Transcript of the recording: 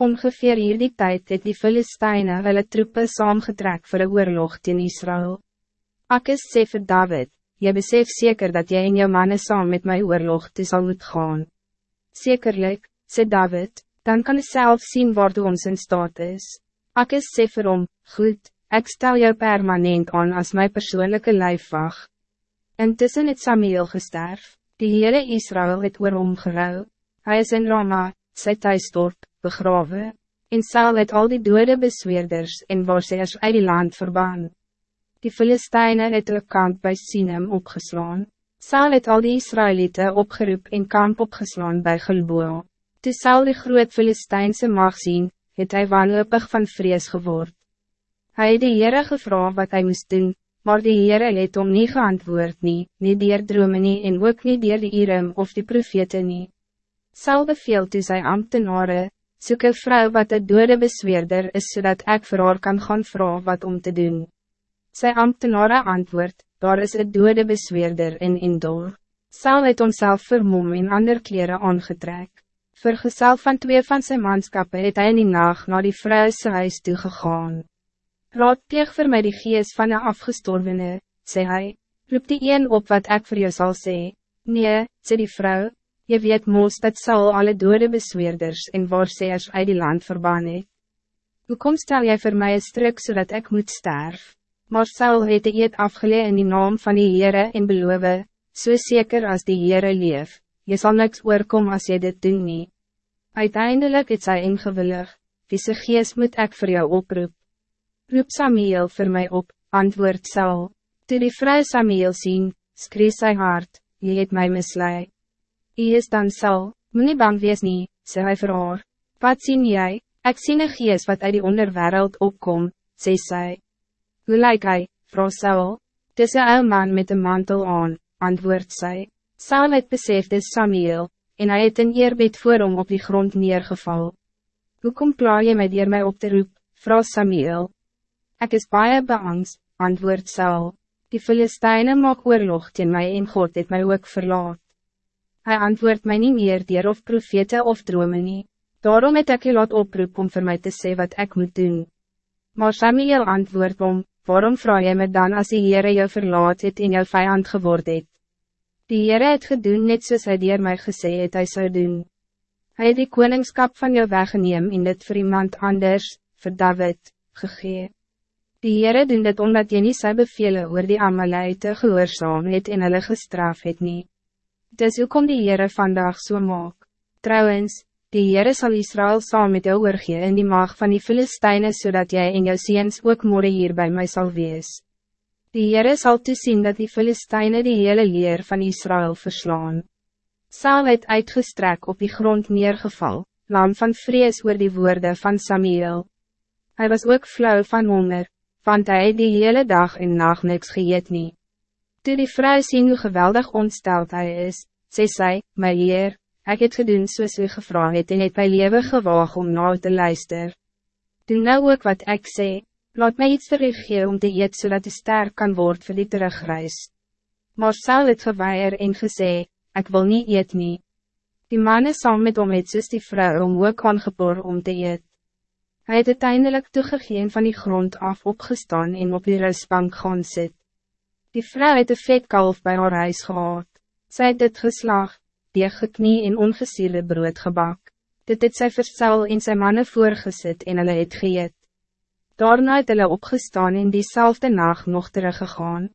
Ongeveer hierdie tijd het die Filisteine hulle troepen saamgetrek voor een oorlog teen Israël. Akis sê vir David, jy besef zeker dat jij en jou mannen saam met my oorlog te sal moet gaan. Zekerlijk, sê David, dan kan ik zelf zien waar du ons in staat is. Akis sê vir hom, goed, ik stel jou permanent aan als mijn persoonlijke lijfwacht. Intussen het Samuel gesterf, die Heere Israël het oor hom. Hy is in Rama, sy thuisdorp, begraven, en Saul het al die dode besweerders en waarseers uit die land verbaan. Die Filisteine het hulle kamp by Sinem opgeslaan. Saul het al die Israëlieten opgeroep en kamp opgeslaan bij Gilboa. Toe Saul die groot Filisteinse mag sien, het hy wanhopig van vrees geword. Hij het die Heere gevra wat hij moest doen, maar die Heere het om nie geantwoord nie, nie dier drome nie en ook nie dier die Irem of die profete nie. Saul beveel toe sy ambtenare, Soek een vrouw wat de dode besweerder is, zodat ik voor haar kan gaan vragen wat om te doen. Sy ambtenare antwoord, daar is een dode besweerder in Indor. Saul het homself vermom en ander kleren aangetrek. Vergesel van twee van zijn manskappe het hy in die nacht naar die vrou sy huis toegegaan. Raadpleeg vir my die gees van een afgestorvene, sê hy, roep die een op wat ik voor jou zal zeggen. Nee, sê die vrouw, Je weet moos dat Saul alle dode besweerders en waarseers uit die land verbaan het. Hoekom stel jy voor mij een struk zodat ik moet sterf? Maar Saul het die eet afgeleid in die naam van die Heere en beloof, so zeker als die Heere leef, je zal niks oorkom als je dit doen nie. Uiteindelijk het sy ingewillig, wie sy gees moet ik voor jou oproep. Roep Samuel voor mij op, antwoord Saul. Toe die vrou Samuel zien, skree sy hart, jy het my misleid. Ie is dan sal, moet nie bang wees nie, sê hy vir haar. Wat sien jy? Ek sien een gees wat uit die onderwereld opkom, sê sy. Hoe lyk hy, vrou Saul? Dis een ou man met een mantel aan, antwoord sy. Saul het besef dis Samuel, en hij het in eerbied voor hom op die grond neergeval. Hoe kom klaar jy my dier my op te roep, vrou Samuel? Ik is baie beangst, antwoord Saul. Die Filisteine maak oorlog teen my en God het my ook verlaat. Hij antwoordt mij niet meer dier of profete of dromen nie. Daarom het ek je laat oproep om voor mij te zeggen wat ik moet doen. Maar Samuel antwoord om, waarom vraag je me dan als die Heere jou verlaat het en jou vijand geword het? Die Heere het gedoen net soos hy dier my gesê het hy zou doen. Hij het die koningskap van jou weggeneem en dit voor iemand anders, voor David, gegee. Die Heere doen dit omdat jy nie sy bevele oor die Amalite gehoorzaam het en hulle gestraf het nie. Dis hoe kom die Heere vandaag so maak. Trouwens, die Heere sal Israël saam met jou oorgee in die maag van die Filisteine zodat jij en jou ziens ook morgen hier bij mij zal wees. Die Heere sal toesien dat die Filisteine die hele leer van Israël verslaan. Saal het uitgestrek op die grond neergeval, lam van vrees oor die woorden van Samuel. Hij was ook flauw van honger, want hij die hele dag en nacht niks geëet niet. Toe die vrou sien hoe geweldig ontsteld hy is, sê sy, my heer, ek het gedoen soos u gevra het en het my leven gewaag om nou te luister. Doe nou ook wat ik sê, laat my iets vir u gee om te eet so u sterk kan word vir die terugreis. Maar Saul het geweier en gesê, ik wil niet eet nie. Die man is saam met hom het soos die vrou om ook aangeboor om te eet. Hij het uiteindelijk toegegeen van die grond af opgestaan en op die rustbank gaan sit. Die vrouw het een vetkalf bij haar huis gehad. Zij het dit geslag, die geknie en ongesiele brood gebak. Dit het sy versel en sy manne voorgesit en hulle het geëet. Daarna het hulle opgestaan en diezelfde nacht nog teruggegaan.